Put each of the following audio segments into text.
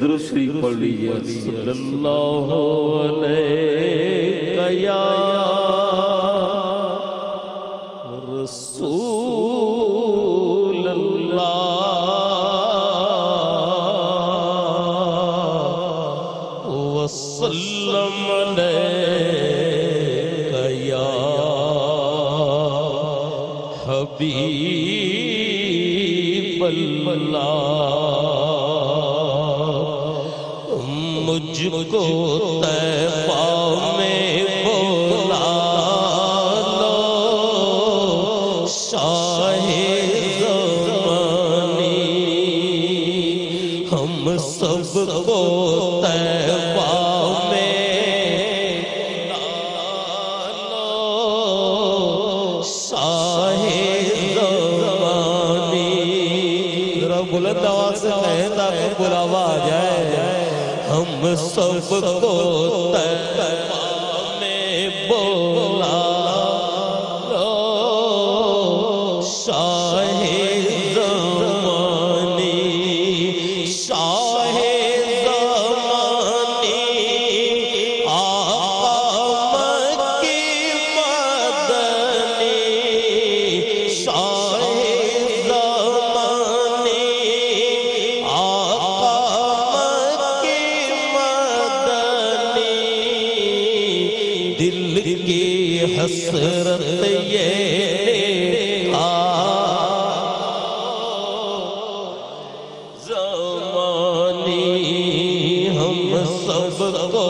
درود شریف پڑھ لیجیے صلی اللہ علیہ یا رسول اللہ وسلم علیہ یا حبیب اللہ مجھ کو تیبہ میں بولا لو شاہ زمانی ہم سب کو تیبہ میں بولا لو شاہ زمانی ذرا بلند آواز سے کہیں تاکہ بلاوا آ جائے ہم سب کو تیبہ میں بول حسرت یہ زمانی ہم سب کو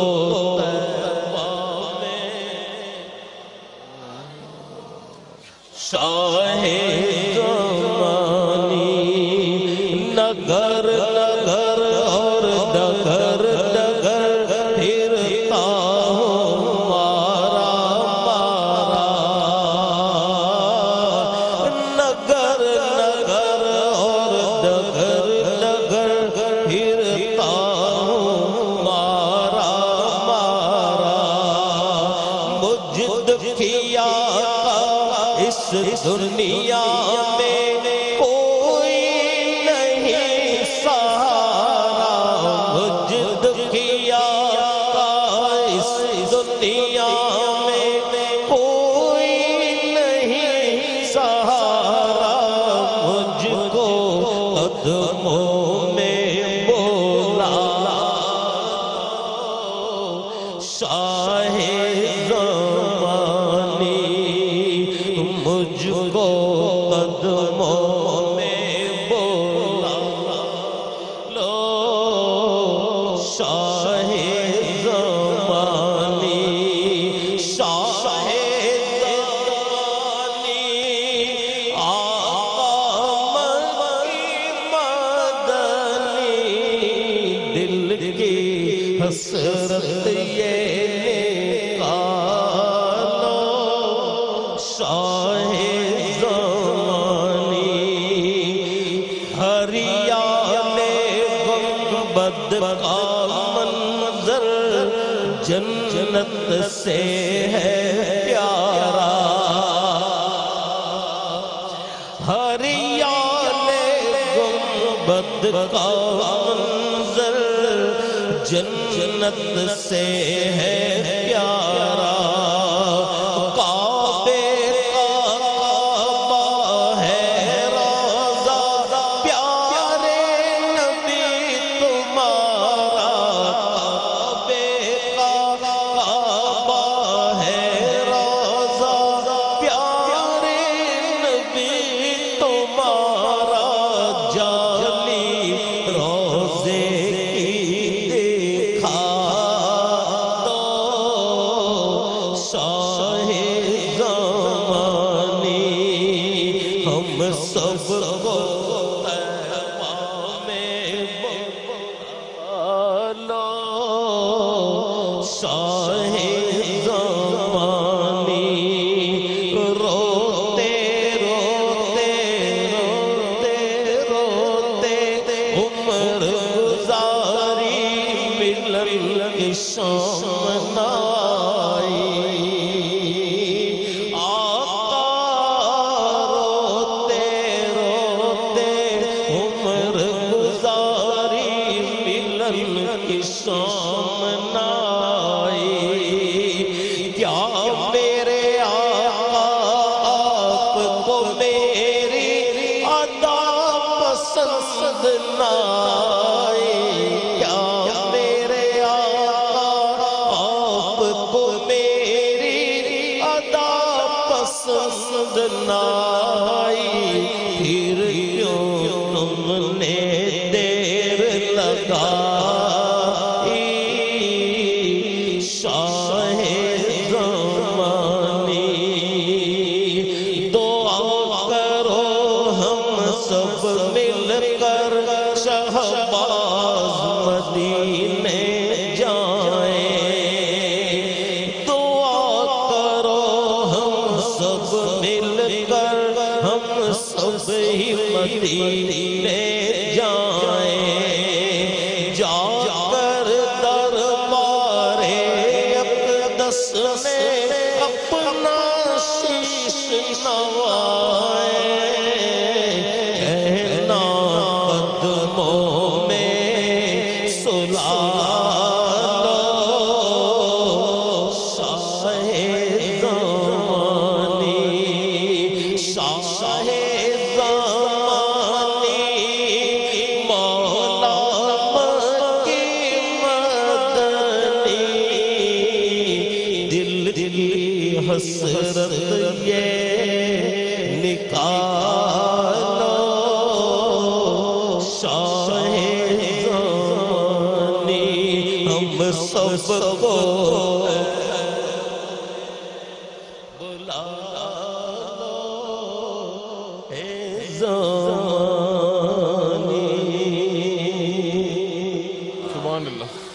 شاہ زمانی نگر نگر دنیا جنت سے ہے پیارا ہریال گنبد کا منظر جنت سے ہے پیارا ہے پیارے تمہارا ہم سب آئی پھر کیوں تم نے دیر لگائی؟ ہم سب مل کر شہباز مدینے حسرت یہ نکال